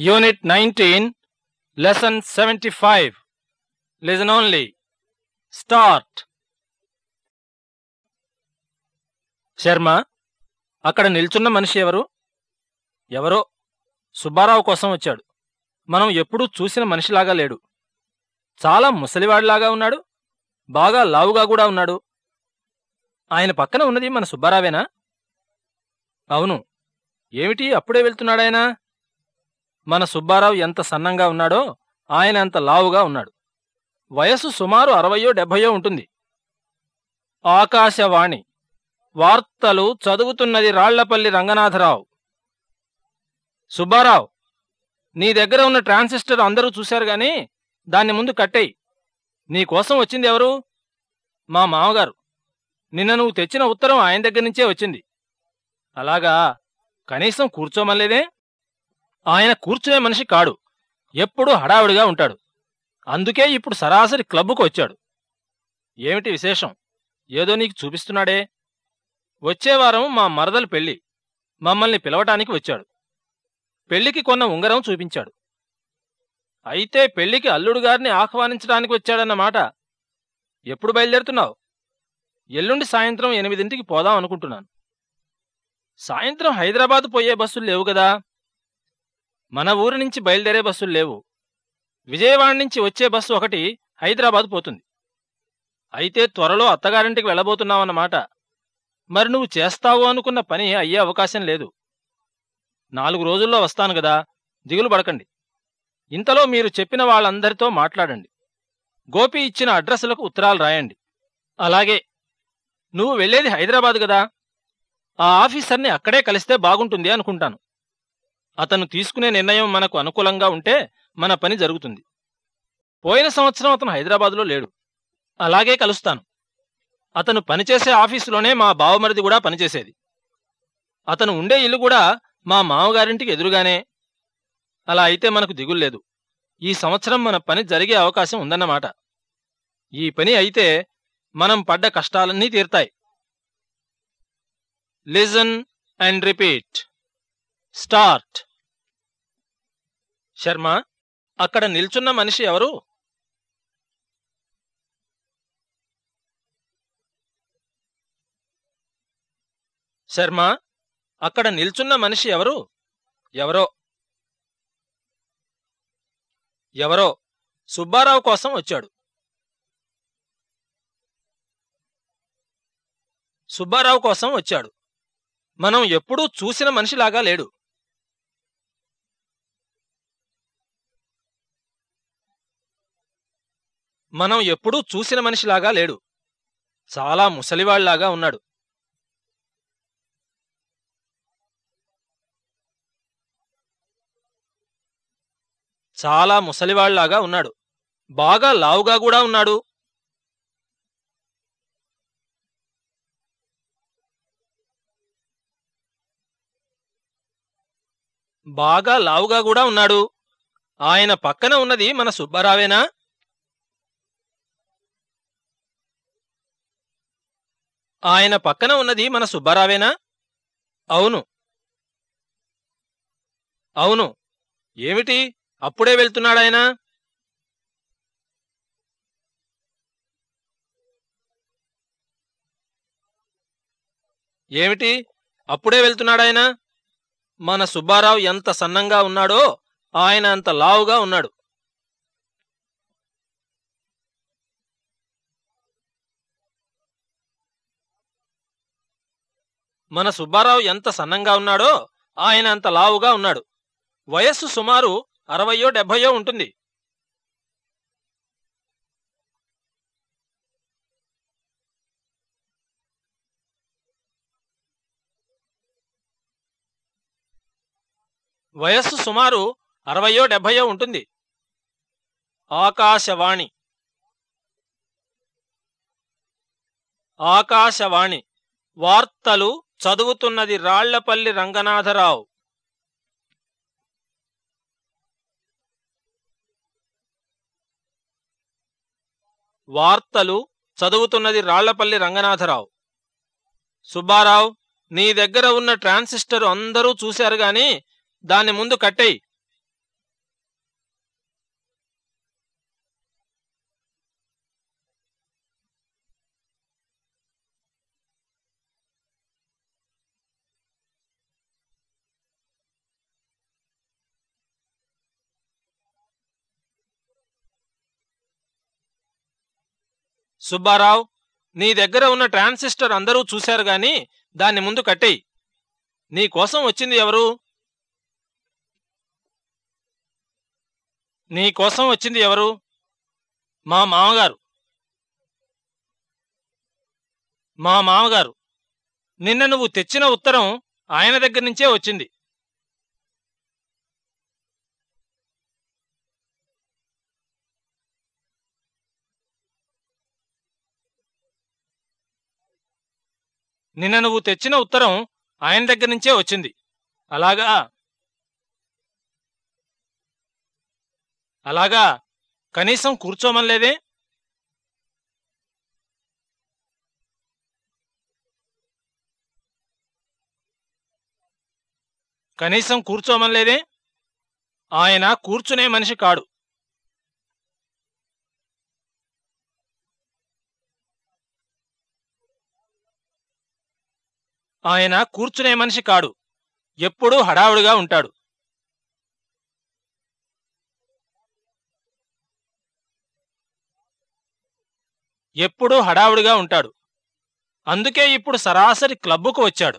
Unit 19, Lesson 75. Listen only. Start. Sharma అక్కడ నిల్చున్న మనిషి ఎవరు? ఎవరో? సుబ్బారావు కోసం వచ్చాడు. మనం ఎప్పుడూ చూసిన మనిషిలాగా లేడు. చాలా ముసలివాడిలాగా ఉన్నాడు. బాగా లావుగా కూడా ఉన్నాడు. ఆయన పక్కన ఉన్నది మన సుబ్బారావేనా? అవును. ఏమిటి అప్పుడే వెళ్తున్నాడాయనా? మన సుబ్బారావు ఎంత సన్నంగా ఉన్నాడో ఆయన అంత లావుగా ఉన్నాడు. వయసు సుమారు అరవయో డెబ్భయో ఉంటుంది. ఆకాశవాణి. వార్తలు చదువుతున్నది రాళ్ళపల్లి రంగనాథరావు. సుబ్బారావు నీ దగ్గర ఉన్న ట్రాన్సిస్టర్ అందరూ చూశారు గాని దాన్ని ముందు కట్టేయి. నీకోసం వచ్చింది ఎవరు? మా మామగారు. నిన్న నువ్వు తెచ్చిన ఉత్తరం ఆయన దగ్గర నుంచే వచ్చింది. అలాగా? కనీసం కూర్చోమలేదే ఆయన కూర్చునే మనిషి కాడు. ఎప్పుడూ హడావుడిగా ఉంటాడు. అందుకే ఇప్పుడు సరాసరి క్లబ్బుకు వచ్చాడు. ఏమిటి విశేషం? ఏదో నీకు చూపిస్తున్నాడే? వచ్చే వారం మా మరదలు పెళ్ళి మమ్మల్ని పిలవటానికి వచ్చాడు. పెళ్ళికి కొన్న ఉంగరం చూపించాడు. అయితే పెళ్ళికి అల్లుడు గారిని ఆహ్వానించడానికి వచ్చాడన్నమాట ఎప్పుడు బయలుదేరుతున్నావు? ఎల్లుండి సాయంత్రం ఎనిమిదింటికి పోదాం అనుకుంటున్నాను. సాయంత్రం హైదరాబాద్ పోయే బస్సులు లేవు కదా? మన ఊరి నుంచి బయలుదేరే బస్సులు లేవు. విజయవాడ నుంచి వచ్చే బస్సు ఒకటి హైదరాబాద్ పోతుంది. అయితే త్వరలో అత్తగారింటికి వెళ్ళబోతున్నావన్నమాట మరి నువ్వు చేస్తావు అనుకున్న పని అయ్యే అవకాశం లేదు. నాలుగు రోజుల్లో వస్తాను కదా దిగులు పడకండి. ఇంతలో మీరు చెప్పిన వాళ్ళందరితో మాట్లాడండి. గోపి ఇచ్చిన అడ్రస్లకు ఉత్తరాలు రాయండి. అలాగే నువ్వు వెళ్ళేది హైదరాబాద్ కదా? ఆ ఆఫీసర్ని అక్కడే కలిస్తే బాగుంటుంది అనుకుంటాను. అతను తీసుకునే నిర్ణయం మనకు అనుకూలంగా ఉంటే మన పని జరుగుతుంది. పోయిన సంవత్సరం అతను హైదరాబాదులో లేడు. అలాగే కలుస్తాను. అతను పనిచేసే ఆఫీసులోనే మా బావమరిది కూడా పనిచేసేది. అతను ఉండే ఇల్లు కూడా మా మామగారింటికి ఎదురుగానే. అలా అయితే మనకు దిగుల్లేదు ఈ సంవత్సరం మన పని జరిగే అవకాశం ఉందన్నమాట. ఈ పని అయితే మనం పడ్డ కష్టాలన్నీ తీరుతాయి. Listen and repeat start Sharma అక్కడ నిల్చున్న మనిషి ఎవరు? శర్మ అక్కడ నిల్చున్న మనిషి ఎవరు? ఎవరో? ఎవరో? సుబ్బారావు కోసం వచ్చాడు. సుబ్బారావు కోసం వచ్చాడు. మనం ఎప్పుడూ చూసిన మనిషిలాగా లేడు. మనం ఎప్పుడూ చూసిన మనిషిలాగా లేడు. చాలా ముసలివాళ్ళాగా ఉన్నాడు. చాలా ముసలివాళ్ళాగా ఉన్నాడు. బాగా లావుగా కూడా ఉన్నాడు. బాగా లావుగా కూడా ఉన్నాడు. ఆయన పక్కన ఉన్నది మన సుబ్బారావేనా? ఆయన పక్కన ఉన్నది మన సుబ్బారావేనా? అవును. అవును. ఏమిటి? అప్పుడే వెళ్తున్నాడాయన? ఏమిటి? అప్పుడే వెళ్తున్నాడాయన? మన సుబ్బారావు ఎంత సన్నంగా ఉన్నాడో ఆయన అంత లావుగా ఉన్నాడు. మన సుబ్బారావు ఎంత సన్నంగా ఉన్నాడో ఆయన అంత లావుగా ఉన్నాడు. వయస్సు సుమారు అరవయో డెబ్భయో ఉంటుంది. వయస్సు సుమారు అరవయో డెబ్భయో ఉంటుంది. ఆకాశవాణి. ఆకాశవాణి. వార్తలు చదువుతున్నది రాళ్ళపల్లి రంగనాథరావు. వార్తలు చదువుతున్నది రాళ్ళపల్లి రంగనాథరావు. సుబ్బారావు నీ దగ్గర ఉన్న ట్రాన్సిస్టర్ అందరూ చూశారు గాని దాన్ని ముందు కట్టేయి. సుబ్బారావు నీ దగ్గర ఉన్న ట్రాన్సిస్టర్ అందరూ చూశారు గాని దాన్ని ముందు కట్టేయి. నీ కోసం వచ్చింది ఎవరు? నీ కోసం వచ్చింది ఎవరు? మా మామగారు. మా మామగారు. నిన్న నువ్వు తెచ్చిన ఉత్తరం ఆయన దగ్గర నుంచే వచ్చింది. నిన్న నువ్వు తెచ్చిన ఉత్తరం ఆయన దగ్గర నుంచే వచ్చింది. అలాగా? అలాగా? కనీసం కూర్చోమనలేదే? కనీసం కూర్చోమనలేదే? ఆయన కూర్చునే మనిషి కాడు. ఆయన కూర్చునే మనిషి కాడు. ఎప్పుడూ హడావుడిగా ఉంటాడు. ఎప్పుడూ హడావుడిగా ఉంటాడు. అందుకే ఇప్పుడు సరాసరి క్లబ్బుకు వచ్చాడు.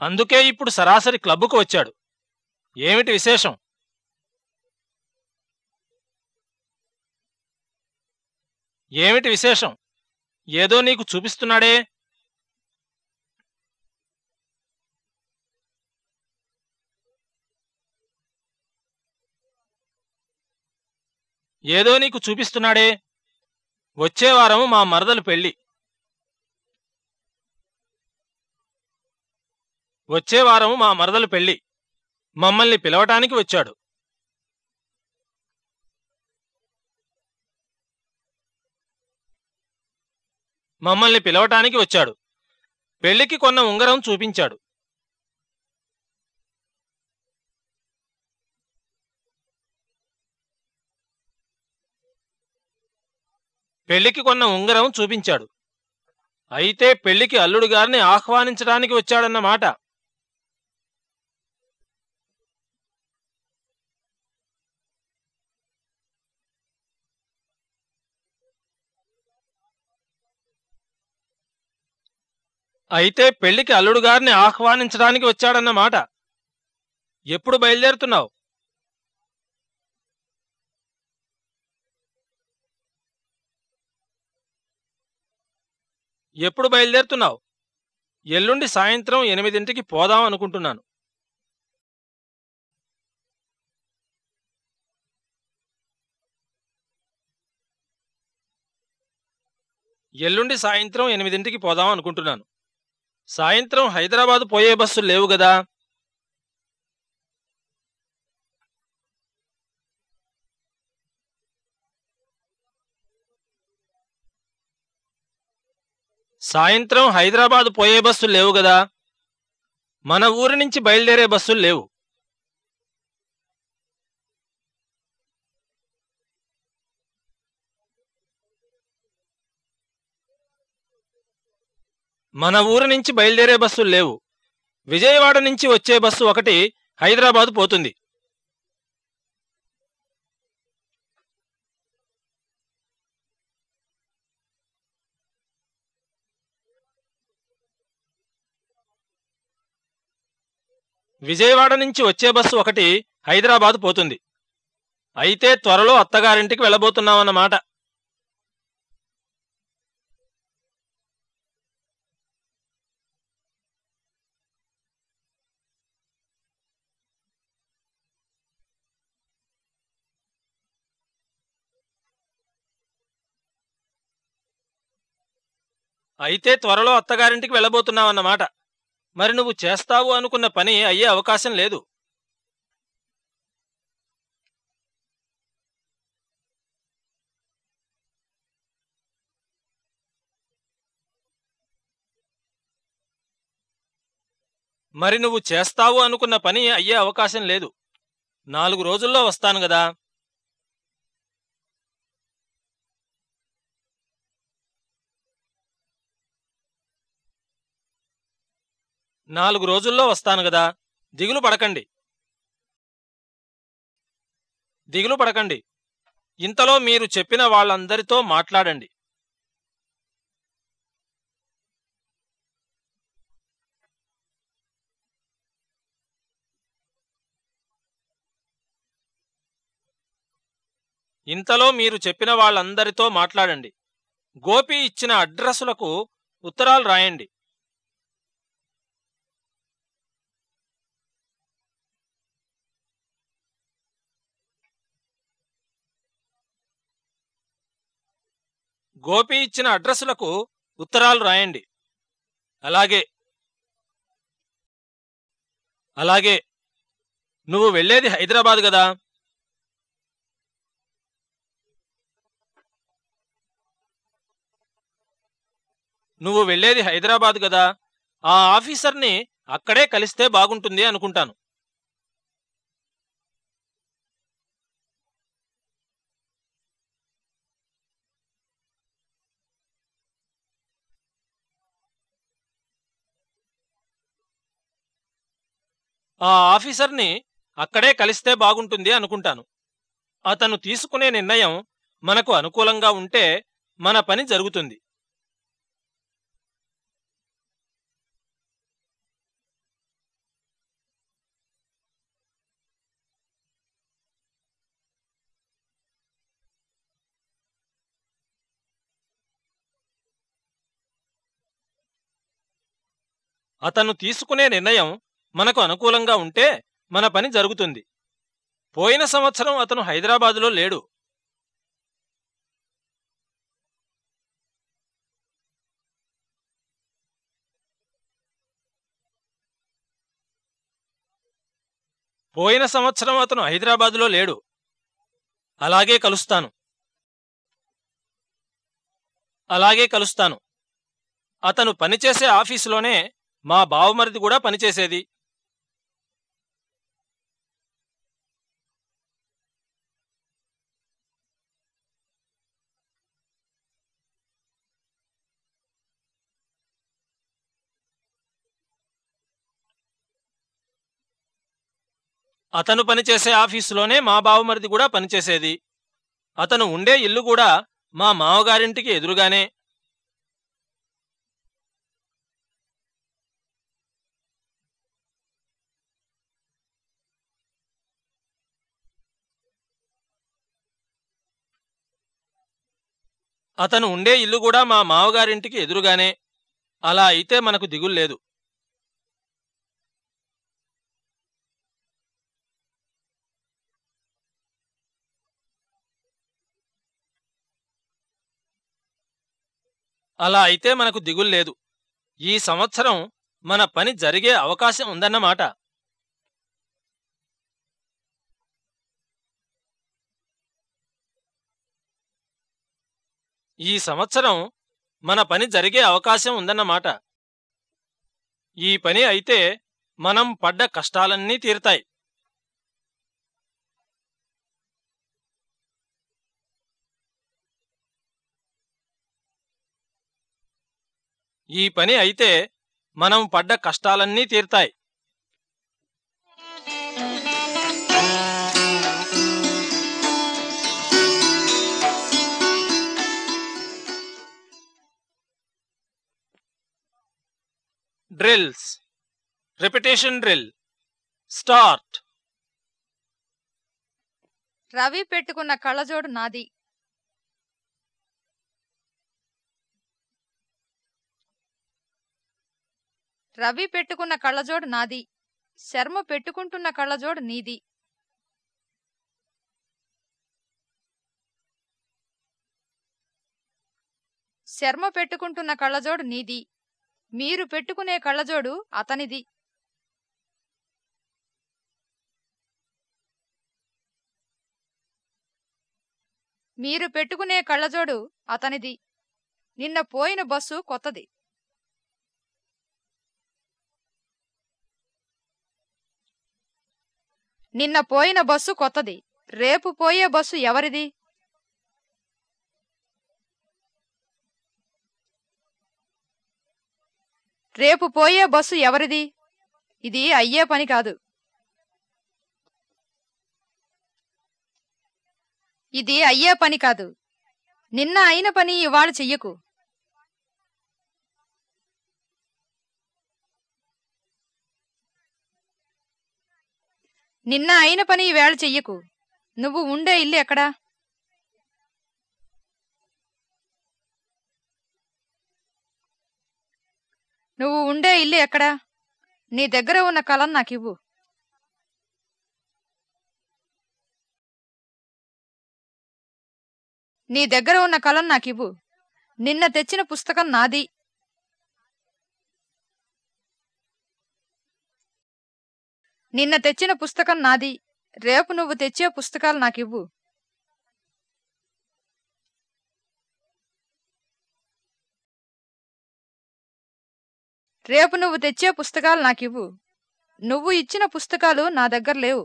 అందుకే ఇప్పుడు సరాసరి క్లబ్బుకు వచ్చాడు. ఏమిటి విశేషం? ఏమిటి విశేషం? ఏదో నీకు చూపిస్తున్నాడే? ఏదో నీకు చూపిస్తున్నాడే? వచ్చే వారం మా మరదలు పెళ్ళి వచ్చే వారం మా మరదలు పెళ్ళి మమ్మల్ని పిలవటానికి వచ్చాడు. మమ్మల్ని పిలవటానికి వచ్చాడు. పెళ్ళికి కొన్న ఉంగరం చూపించాడు. పెళ్ళికి కొన్న ఉంగరం చూపించాడు. అయితే పెళ్ళికి అల్లుడు గారిని ఆహ్వానించడానికి వచ్చాడన్నమాట. అయితే పెళ్ళికి అల్లుడు గారిని ఆహ్వానించడానికి వచ్చాడన్నమాట. ఎప్పుడు బయలుదేరుతున్నావు? ఎప్పుడు బయలుదేరుతున్నావు? ఎల్లుండి సాయంత్రం ఎనిమిదింటికి పోదాం అనుకుంటున్నాను. ఎల్లుండి సాయంత్రం ఎనిమిదింటికి పోదాం అనుకుంటున్నాను. సాయంత్రం హైదరాబాద్ పోయే బస్సులు లేవు గదా? సాయంత్రం హైదరాబాద్ పోయే బస్సులు లేవు గదా? మన ఊరి నుంచి బయలుదేరే బస్సులు లేవు. మన ఊరు నుంచి బయలుదేరే బస్సులు లేవు. విజయవాడ నుంచి వచ్చే బస్సు ఒకటి హైదరాబాద్ పోతుంది. విజయవాడ నుంచి వచ్చే బస్సు ఒకటి హైదరాబాద్ పోతుంది. అయితే త్వరలో అత్తగారింటికి వెళ్ళబోతున్నామన్నమాట. అయితే త్వరలో అత్తగారింటికి వెళ్ళబోతున్నావన్నమాట. మరి నువ్వు చేస్తావు అనుకున్న పని అయ్యే అవకాశం లేదు. మరి నువ్వు చేస్తావు అనుకున్న పని అయ్యే అవకాశం లేదు. నాలుగు రోజుల్లో వస్తాను గదా. నాలుగు రోజుల్లో వస్తాను గదా. దిగులు పడకండి. దిగులు పడకండి. ఇంతలో మీరు చెప్పిన వాళ్ళందరితో మాట్లాడండి. ఇంతలో మీరు చెప్పిన వాళ్ళందరితో మాట్లాడండి. గోపి ఇచ్చిన అడ్రస్సులకు ఉత్తరాలు రాయండి. గోపి ఇచ్చిన అడ్రస్లకు ఉత్తరాలు రాయండి. అలాగే అలాగే నువ్వు వెళ్ళేది హైదరాబాద్ గదా నువ్వు వెళ్ళేది హైదరాబాద్ గదా ఆ ఆఫీసర్ని అక్కడే కలిస్తే బాగుంటుంది అనుకుంటాను. ఆ ఆఫీసర్ని అక్కడే కలిస్తే బాగుంటుంది అనుకుంటాను. అతను తీసుకునే నిర్ణయం మనకు అనుకూలంగా ఉంటే మన పని జరుగుతుంది. అతను తీసుకునే నిర్ణయం మనకు అనుకూలంగా ఉంటే మన పని జరుగుతుంది. పోయిన సంవత్సరం అతను హైదరాబాదులో లేడు. పోయిన సంవత్సరం అతను హైదరాబాదులో లేడు. అలాగే కలుస్తాను. అలాగే కలుస్తాను. అతను పనిచేసే ఆఫీసులోనే మా బావమరిది కూడా పనిచేసేది. అతను పనిచేసే ఆఫీసులోనే మా బావమరిది కూడా పనిచేసేది. అతను ఉండే ఇల్లు కూడా మా మావగారింటికి ఎదురుగానే. అతను ఉండే ఇల్లు కూడా మా మావగారింటికి ఎదురుగానే. అలా అయితే మనకు దిగుల్లేదు అలా అయితే మనకు దిగుల్లేదు ఈ సంవత్సరం మన పని జరిగే అవకాశం ఉందన్నమాట. ఈ సంవత్సరం మన పని జరిగే అవకాశం ఉందన్నమాట. ఈ పని అయితే మనం పడ్డ కష్టాలన్నీ తీరుతాయి. ఈ పని అయితే మనం పడ్డ కష్టాలన్నీ తీరుతాయి. Drills. Repetition drill. Start. Ravi పెట్టుకున్న కళ్ళజోడు నాది. రవి పెట్టుకున్న కళ్ళజోడు నాది. శర్మ పెట్టుకుంటున్న కళ్ళజోడు నీది. శర్మ పెట్టుకుంటున్న కళ్ళజోడు నీది. మీరు పెట్టుకునే కళ్ళజోడు అతనిది. మీరు పెట్టుకునే కళ్ళజోడు అతనిది. నిన్న పోయిన బస్సు కొత్తది. నిన్న పోయిన బస్సు కొత్తది. రేపు పోయే బస్సు ఎవరిది? రేపు పోయే బస్సు ఎవరిది? ఇది అయ్యే పని కాదు. ఇది అయ్యే పని కాదు. నిన్న అయిన పని ఇవాళ చెయ్యకు. నిన్న అయిన పని ఈవేళ చెయ్యకు. నువ్వు ఉండే ఇల్లు ఎక్కడా? నువ్వు ఉండే ఇల్లు ఎక్కడా? నీ దగ్గర ఉన్న కలం నాకివ్వు. నీ దగ్గర ఉన్న కలం నాకివ్వు. నిన్న తెచ్చిన పుస్తకం నాది. నిన్న తెచ్చిన పుస్తకం నాది. రేపు నువ్వు తెచ్చే పుస్తకాలు నాకివ్వు. రేపు నువ్వు తెచ్చే పుస్తకాలు నాకివ్వు. నువ్వు ఇచ్చిన పుస్తకాలు నా దగ్గర లేవు.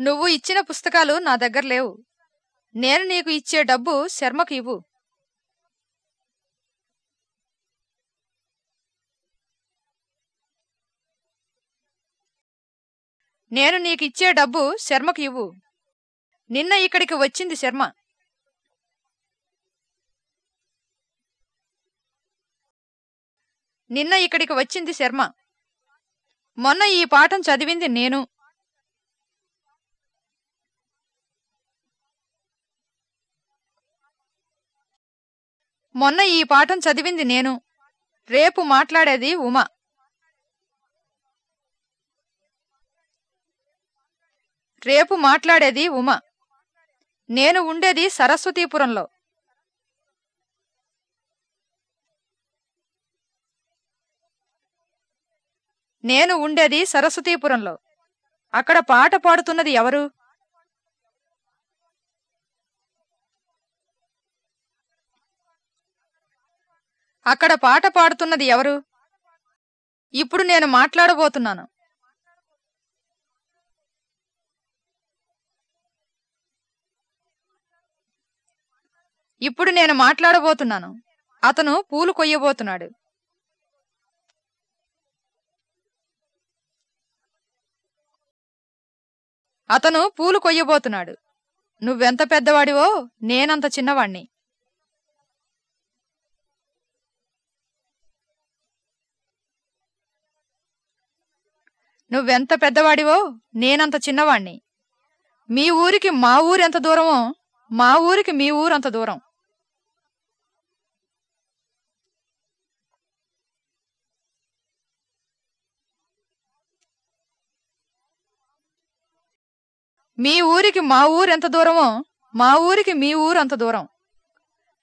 నువ్వు ఇచ్చిన పుస్తకాలు నా దగ్గర లేవు. నేను నీకు ఇచ్చే డబ్బు శర్మకు ఇవ్వు నేను నీకు ఇచ్చే డబ్బు శర్మకు ఇవ్వు. నిన్న ఇక్కడికి వచ్చింది శర్మ. నిన్న ఇక్కడికి వచ్చింది శర్మ. మొన్న ఈ పాఠం చదివింది నేను. మొన్న ఈ పాఠం చదివింది నేను. రేపు మాట్లాడేది ఉమ. రేపు మాట్లాడేది ఉమ. నేను ఉండేది సరస్వతీపురంలో. నేను ఉండేది సరస్వతీపురంలో. అక్కడ పాట పాడుతున్నది ఎవరు? అక్కడ పాట పాడుతున్నది ఎవరు? ఇప్పుడు నేను మాట్లాడబోతున్నాను. ఇప్పుడు నేను మాట్లాడబోతున్నాను. అతను పూలు కొయ్యబోతున్నాడు. అతను పూలు కొయ్యబోతున్నాడు. నువ్వెంత పెద్దవాడివో నేనంత చిన్నవాణ్ణి. నువ్వెంత పెద్దవాడివో నేనంత చిన్నవాణ్ణి. మీ ఊరికి మా ఊరెంత దూరమో మా ఊరికి మీ ఊరంత దూరం. మీ ఊరికి మా ఊరెంత దూరమో మా ఊరికి మీ ఊరు అంత దూరం.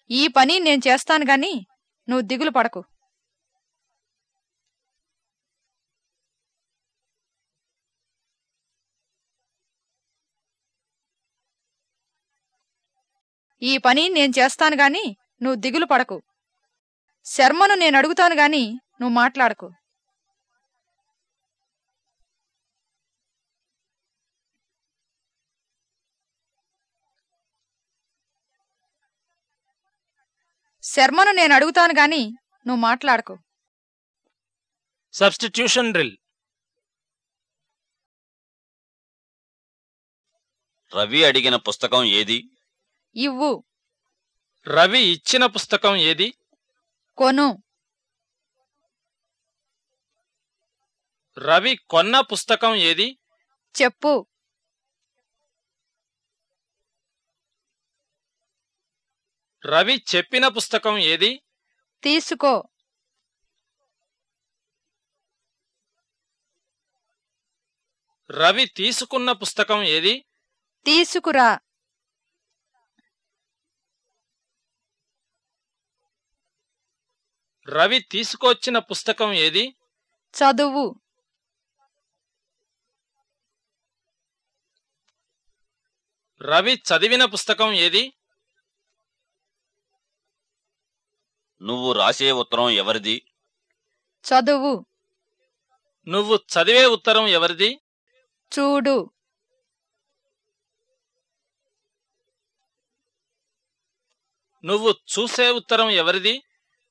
ఈ పని నేను చేస్తాను గాని నువ్వు దిగులు పడకు. ఈ పని నేను చేస్తాను గాని నువ్వు దిగులు పడకు. శర్మను నేను అడుగుతాను గాని నువ్వు మాట్లాడకు. శర్మను నేను అడుగుతాను గాని నువ్వు మాట్లాడకు. సబ్స్టిట్యూషన్ డ్రిల్ రవి అడిగిన పుస్తకం ఏది? ఇవ్వు. రవి ఇచ్చిన పుస్తకం ఏది? కొను. రవి కొన్న పుస్తకం ఏది? చెప్పు. రవి చెప్పిన పుస్తకం ఏది? తీసుకో. రవి తీసుకున్న పుస్తకం ఏది? తీసుకురా. రవి తీసుకొచ్చిన పుస్తకం ఏది? చదువు. రవి చదివిన పుస్తకం ఏది? నువ్వు రాసే ఉత్తరం ఎవరిది? చదువు. నువ్వు చదివే ఉత్తరం ఎవరిది? చూడు. నువ్వు చూసే ఉత్తరం ఎవరిది?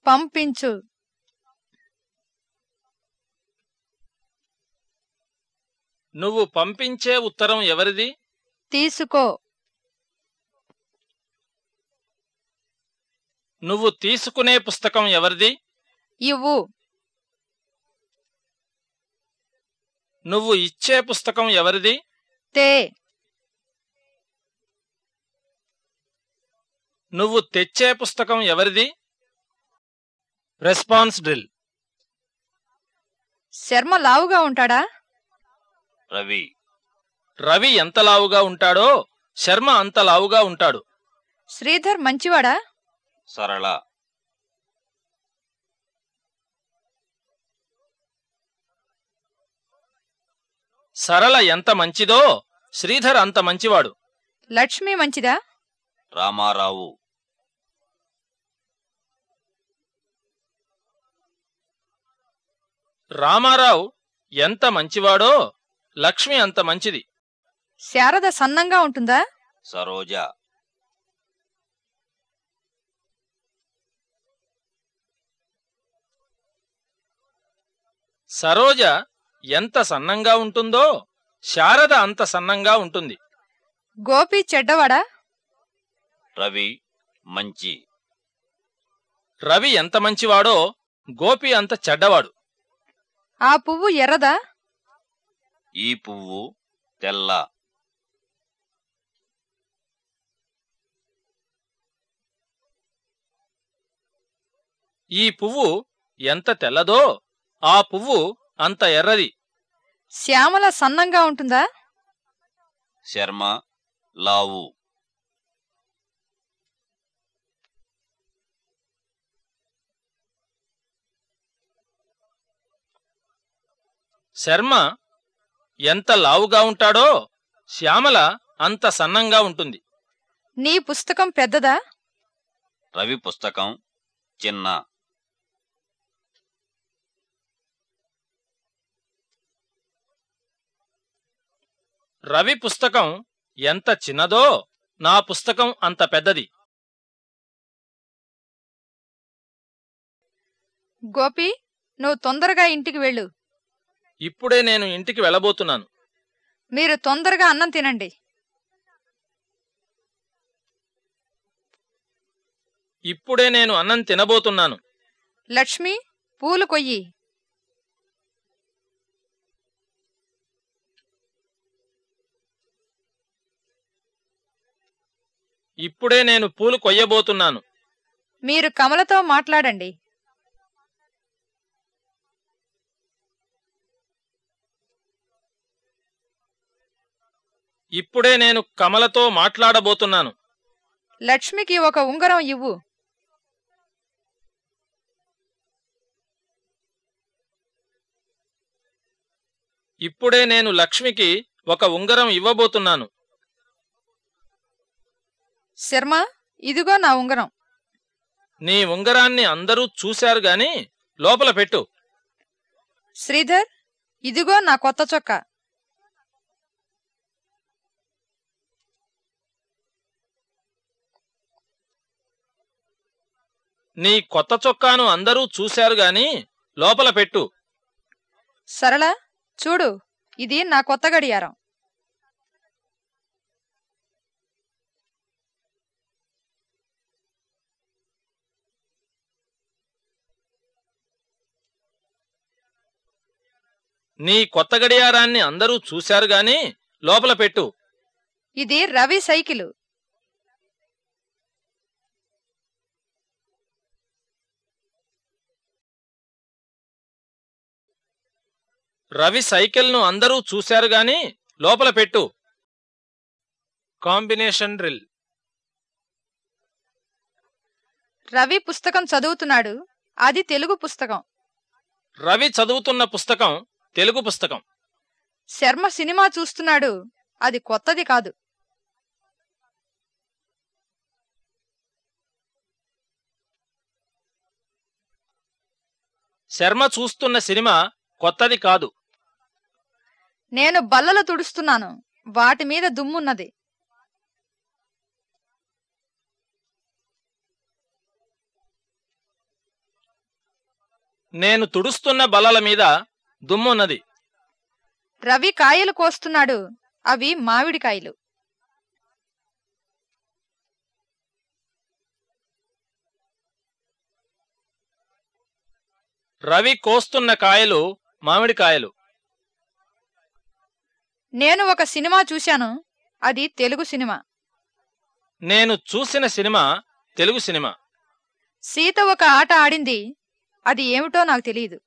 పంపించు. నువ్వు పంపించే ఉత్తరం ఎవరిది? తీసుకో. నువ్వు తీసుకునే పుస్తకం ఎవరిది? ఇవ్వు. నువ్వు ఇచ్చే పుస్తకం ఎవరిది? తే. నువ్వు తెచ్చే పుస్తకం ఎవరిది? Response drill. శర్మ లావుగా ఉంటాడా? రవి. రవి ఎంత లావుగా ఉంటాడో శర్మ అంత లావుగా ఉంటాడు. శ్రీధర్ మంచివాడా? సరళ. సరళ ఎంత మంచిదో శ్రీధర్ అంత మంచివాడు. లక్ష్మి మంచిదా? రామారావు. రామారావు ఎంత మంచివాడో లక్ష్మి అంత మంచిది. శారద సన్నంగా ఉంటుందా? సరోజ. సరోజ ఎంత సన్నంగా ఉంటుందో శారద అంత సన్నంగా ఉంటుంది. గోపి చెడ్డవాడా? రవి మంచి. రవి ఎంత మంచివాడో గోపి అంత చెడ్డవాడు. ఆ పువ్వు ఎర్రదా? ఈ పువ్వు తెల్ల. ఈ పువ్వు ఎంత తెల్లదో ఆ పువ్వు అంత ఎర్రది. శ్యామల సన్నంగా ఉంటుందా? శర్మ లావు. శర్మ ఎంత లావుగా ఉంటాడో శ్యామల అంత సన్నంగా ఉంటుంది. నీ పుస్తకం పెద్దదా? రవి పుస్తకం చిన్న. రవి పుస్తకం ఎంత చిన్నదో నా పుస్తకం అంత పెద్దది. గోపి నువ్వు తొందరగా ఇంటికి వెళ్ళు. ఇప్పుడే నేను ఇంటికి వెళ్ళబోతున్నాను. మీరు తొందరగా అన్నం తినండి. ఇప్పుడే నేను అన్నం తినబోతున్నాను. లక్ష్మి పూలు కొయ్యి. ఇప్పుడే నేను పూలు కొయ్యబోతున్నాను. మీరు కమలతో మాట్లాడండి. ఇప్పుడే నేను కమలతో మాట్లాడబోతున్నాను. లక్ష్మికి ఒక ఉంగరం ఇవ్వు. ఇప్పుడే నేను లక్ష్మికి ఒక ఉంగరం ఇవ్వబోతున్నాను. శర్మ ఇదిగో నా ఉంగరం. నీ ఉంగరాన్ని అందరూ చూశారు గాని లోపల పెట్టు. శ్రీధర్ ఇదిగో నా కొత్త చొక్కా. నీ కొత్త చొక్కాను అందరూ చూశారు గాని లోపల పెట్టు. సరళ చూడు ఇది నా కొత్త గడియారం. నీ కొత్త గడియారాన్ని అందరూ చూశారు గాని లోపల పెట్టు. ఇది రవి సైకిలు. రవి సైకిల్ను అందరూ చూశారు గాని లోపల పెట్టు. Combination drill. రవి పుస్తకం చదువుతున్నాడు. అది తెలుగు పుస్తకం. రవి చదువుతున్న పుస్తకం తెలుగు పుస్తకం. శర్మ సినిమా చూస్తున్నాడు. అది కొత్తది కాదు. శర్మ చూస్తున్న సినిమా కొత్తది కాదు. నేను బల్లలు తుడుస్తున్నాను. వాటి మీద దుమ్మున్నది. నేను తుడుస్తున్న బల్లల మీద దుమ్మున్నది. రవి కాయలు కోస్తున్నాడు. అవి మామిడికాయలు రవి కోస్తున్న కాయలు మామిడికాయలు నేను ఒక సినిమా చూశాను. అది తెలుగు సినిమా. నేను చూసిన సినిమా తెలుగు సినిమా. సీత ఒక ఆట ఆడింది. అది ఏమిటో నాకు తెలియదు.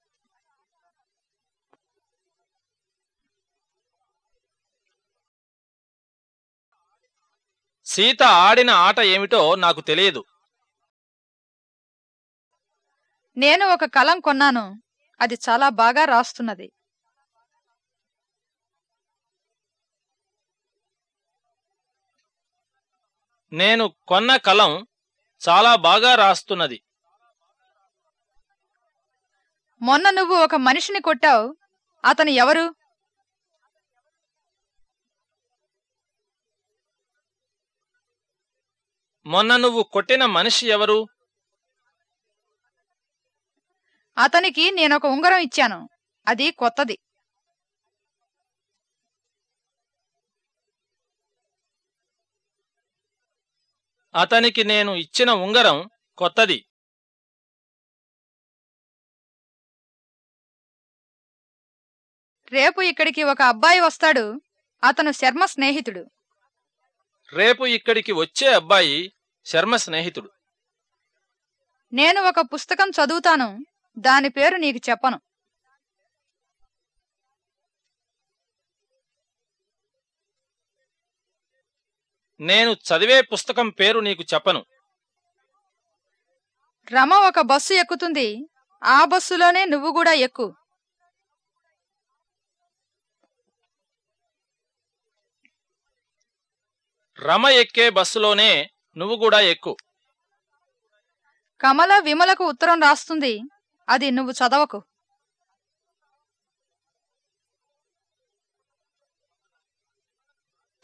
సీత ఆడిన ఆట ఏమిటో నాకు తెలియదు. నేను ఒక కలం కొన్నాను. అది చాలా బాగా రాస్తున్నది. నేను కొన్న కలం చాలా బాగా రాస్తున్నది. మొన్న నువ్వు ఒక మనిషిని కొట్టావు. అతను ఎవరు? మొన్న నువ్వు కొట్టిన మనిషి ఎవరు? అతనికి నేనొక ఉంగరం ఇచ్చాను. అది కొత్తది. అతనికి నేను ఇచ్చిన ఉంగరం కొత్తది. రేపు ఇక్కడికి ఒక అబ్బాయి వస్తాడు. అతను శర్మ స్నేహితుడు. రేపు ఇక్కడికి వచ్చే అబ్బాయి శర్మ స్నేహితుడు. నేను ఒక పుస్తకం చదువుతాను. దాని పేరు నీకు చెప్పను. నేను చదివే పుస్తకం పేరు నీకు చెప్పను. రమ ఒక బస్సు ఎక్కుతుంది. ఆ బస్సులోనే నువ్వు కూడా ఎక్కు. రమ ఎక్కే బస్సులోనే నువ్వు కూడా ఎక్కు. కమల విమలకు ఉత్తరం రాస్తుంది. అది నువ్వు చదవకు.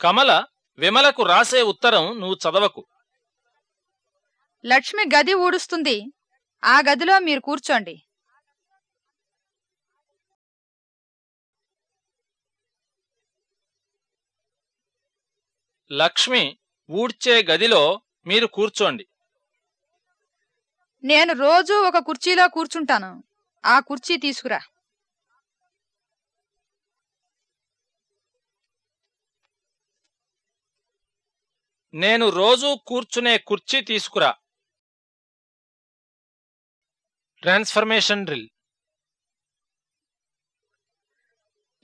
కమల విమలకు రాసే ఉత్తరం నువ్వు చదవకు. లక్ష్మి గది ఊడుస్తుంది. ఆ గదిలో మీరు కూర్చోండి. లక్ష్మి ఊడ్చే గదిలో మీరు కూర్చోండి. నేను రోజూ ఒక కుర్చీలో కూర్చుంటాను. ఆ కుర్చీ తీసుకురా. నేను రోజూ కూర్చునే కుర్చీ తీసుకురా. Transformation drill.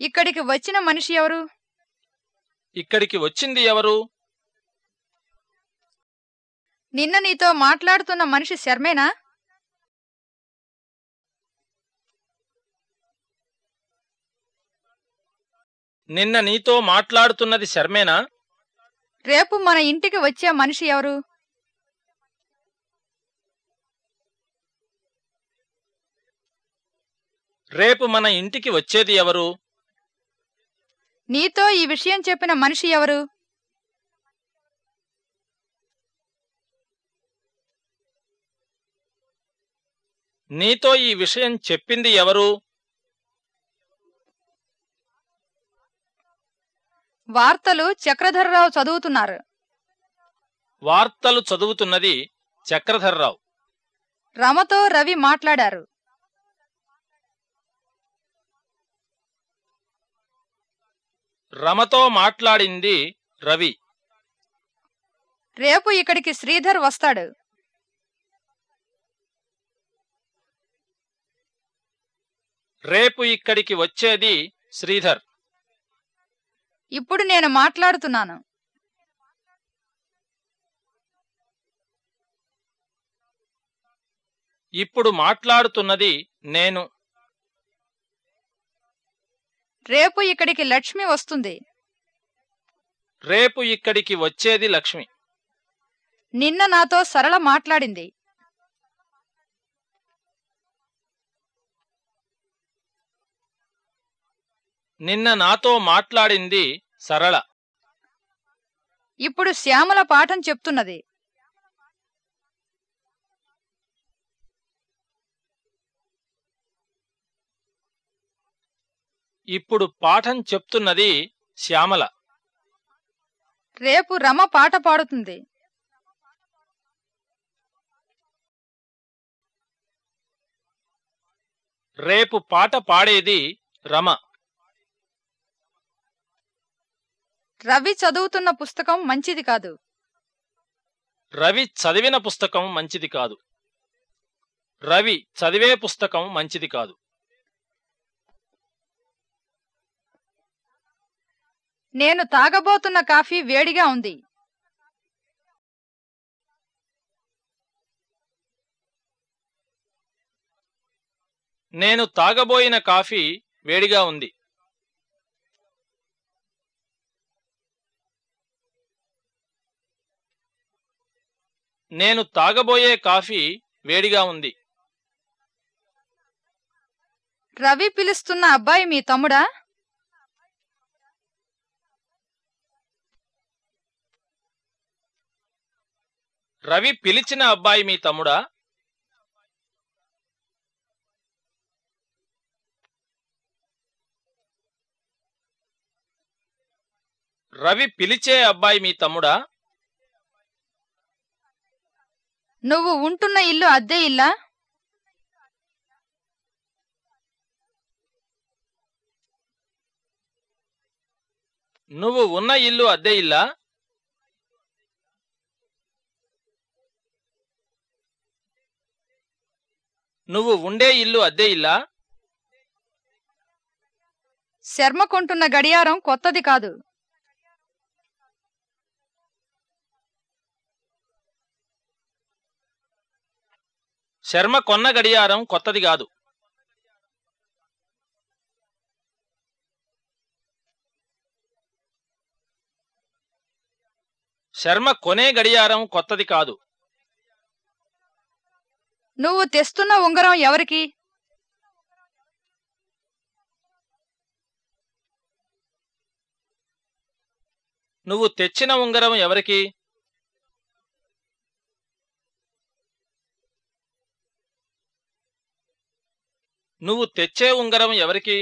ఇక్కడికి వచ్చిన మనిషి ఎవరు? ఇక్కడికి వచ్చింది ఎవరు? నిన్న నీతో మాట్లాడుతున్న మనిషి శర్మేనా? నిన్న నీతో మాట్లాడుతున్నది శర్మేనా? రేపు మన ఇంటికి వచ్చే మనిషి ఎవరు? రేపు మన ఇంటికి వచ్చేది ఎవరు? నీతో ఈ విషయం చెప్పిన మనిషి ఎవరు? నీతో ఈ విషయం చెప్పింది ఎవరు? వార్తలు చక్రధరరావు చదువుతున్నారు. వార్తలు చదువుతున్నది చక్రధర్రావు. రమతో రవి మాట్లాడారు. రమతో మాట్లాడింది రవి. రేపు ఇక్కడికి శ్రీధర్ వస్తాడు. రేపు ఇక్కడికి వచ్చేది శ్రీధర్. ఇప్పుడు నేను మాట్లాడుతున్నాను. ఇప్పుడు మాట్లాడుతున్నది నేను. రేపు ఇక్కడికి లక్ష్మి వస్తుంది. రేపు ఇక్కడికి వచ్చేది లక్ష్మి. నిన్న నాతో సరళ మాట్లాడింది. నిన్న నాతో మాట్లాడింది సరళ. ఇప్పుడు శ్యామల పాఠం చెప్తున్నది. ఇప్పుడు పాఠం చెప్తున్నది శ్యామల. రేపు రమ పాట పాడుతుంది. రేపు పాట పాడేది రమ. రవి చదువుతున్న పుస్తకం మంచిది కాదు. రవి చదివిన పుస్తకం మంచిది కాదు. రవి చదివే పుస్తకం మంచిది కాదు. నేను తాగబోతున్న కాఫీ వేడిగా ఉంది. నేను తాగబోయిన కాఫీ వేడిగా ఉంది. నేను తాగబోయే కాఫీ వేడిగా ఉంది. రవి పిలుస్తున్న అబ్బాయి మీ తమ్ముడా? రవి పిలిచిన అబ్బాయి మీ తమ్ముడా? రవి పిలిచే అబ్బాయి మీ తమ్ముడా? నువ్వు ఉంటున్న ఇల్లు అద్దె ఇల్లా? నువ్వు ఉన్న ఇల్లు అద్దె ఇల్లా? నువ్వు ఉండే ఇల్లు అద్దె ఇల్లా? శర్మ కొంటున్న గడియారం కొత్తది కాదు. శర్మ కొన్న గడియారం కొత్తది కాదు. శర్మ కొనే గడియారం కొత్తది కాదు. నువ్వు తెస్తున్న ఉంగరం ఎవరికి? నువ్వు తెచ్చిన ఉంగరం ఎవరికి? నువ్వు తెచ్చే ఉంగరం ఎవరికి?